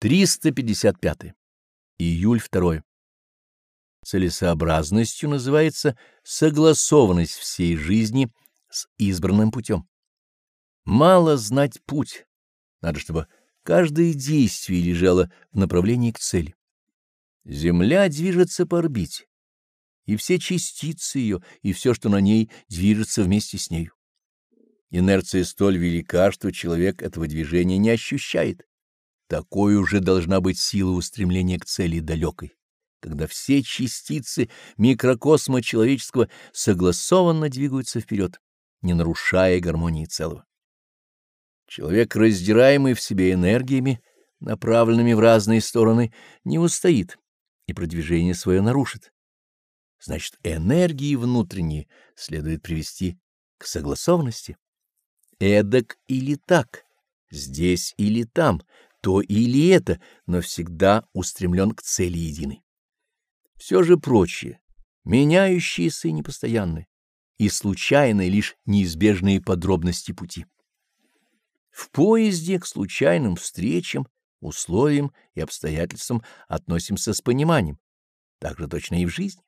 355. Июль 2. Целесообразностью называется согласованность всей жизни с избранным путем. Мало знать путь, надо, чтобы каждое действие лежало в направлении к цели. Земля движется по орбите, и все частицы ее, и все, что на ней, движется вместе с нею. Инерция столь велика, что человек этого движения не ощущает. Такой уже должна быть сила устремления к цели далекой, когда все частицы микрокосма человеческого согласованно двигаются вперед, не нарушая гармонии целого. Человек, раздираемый в себе энергиями, направленными в разные стороны, не устоит и продвижение свое нарушит. Значит, энергии внутренние следует привести к согласованности. Эдак или так, здесь или там, то или это, но всегда устремлен к цели единой. Все же прочее, меняющиеся и непостоянные, и случайные лишь неизбежные подробности пути. В поезде к случайным встречам, условиям и обстоятельствам относимся с пониманием, так же точно и в жизни.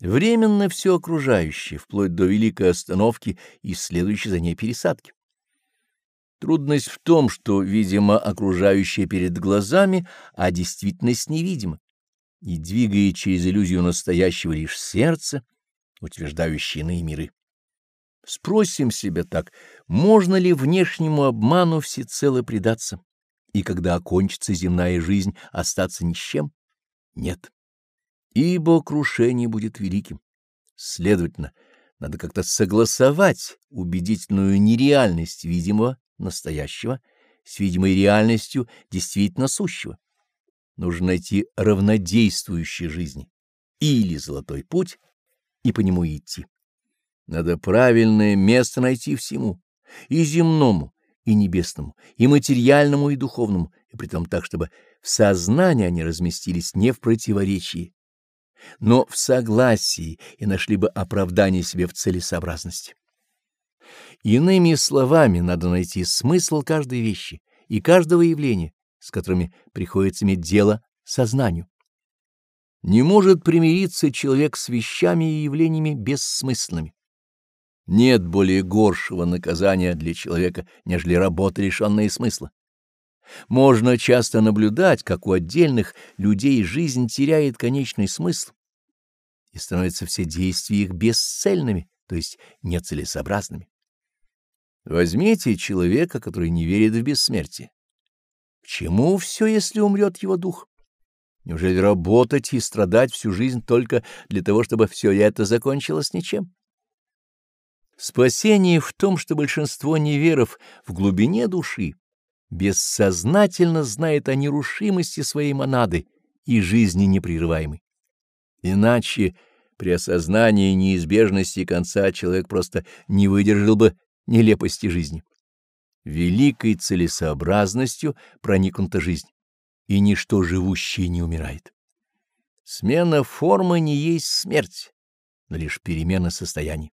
Временно все окружающее, вплоть до великой остановки и следующей за ней пересадки. Трудность в том, что, видимо, окружающее перед глазами, а действительность невидима, и двигает через иллюзию настоящего лишь сердце, утверждающее иные миры. Спросим себя так, можно ли внешнему обману всецело предаться, и когда окончится земная жизнь, остаться ни с чем? Нет. Ибо крушение будет великим. Следовательно, надо как-то согласовать убедительную нереальность видимого настоящего с видимой реальностью действительно сущего. Нужно найти равнодействующие жизни или золотой путь и по нему идти. Надо правильное место найти всему, и земному, и небесному, и материальному, и духовному, и притом так, чтобы в сознании они разместились не в противоречии, но в согласии и нашли бы оправдание себе в целесообразности. Иными словами, надо найти смысл каждой вещи и каждого явления, с которыми приходится иметь дело сознанию. Не может примириться человек с вещами и явлениями бессмысленными. Нет более горшего наказания для человека, нежели работа, лишенная смысла. Можно часто наблюдать, как у отдельных людей жизнь теряет конечный смысл, и становятся все действия их бесцельными, то есть нецелесообразными. Возьмите человека, который не верит в бессмертие. К чему все, если умрет его дух? Неужели работать и страдать всю жизнь только для того, чтобы все это закончилось ничем? Спасение в том, что большинство неверов в глубине души бессознательно знает о нерушимости своей монады и жизни непрерываемой. Иначе при осознании неизбежности конца человек просто не выдержал бы нелепости жизни. Великой целесообразностью проникнута жизнь, и ничто живущее не умирает. Смена формы не есть смерть, но лишь перемена состояний.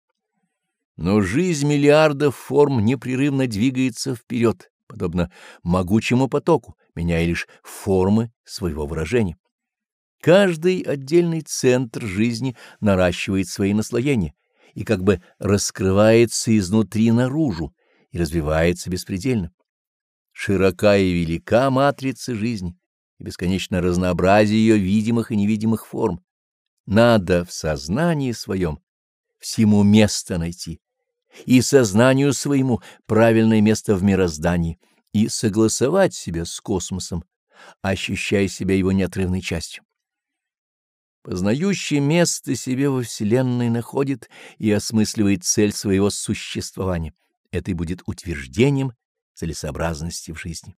Но жизнь миллиардов форм непрерывно двигается вперед, подобно могучему потоку, меняя лишь формы своего выражения. Каждый отдельный центр жизни наращивает свои наслоения, и как бы раскрывается изнутри наружу и развивается беспредельно. Широка и велика матрица жизни, и бесконечно разнообразие ее видимых и невидимых форм. Надо в сознании своем всему место найти, и сознанию своему правильное место в мироздании, и согласовать себя с космосом, ощущая себя его неотрывной частью. Познающий место себе во Вселенной находит и осмысливает цель своего существования. Это и будет утверждением целесообразности в жизни.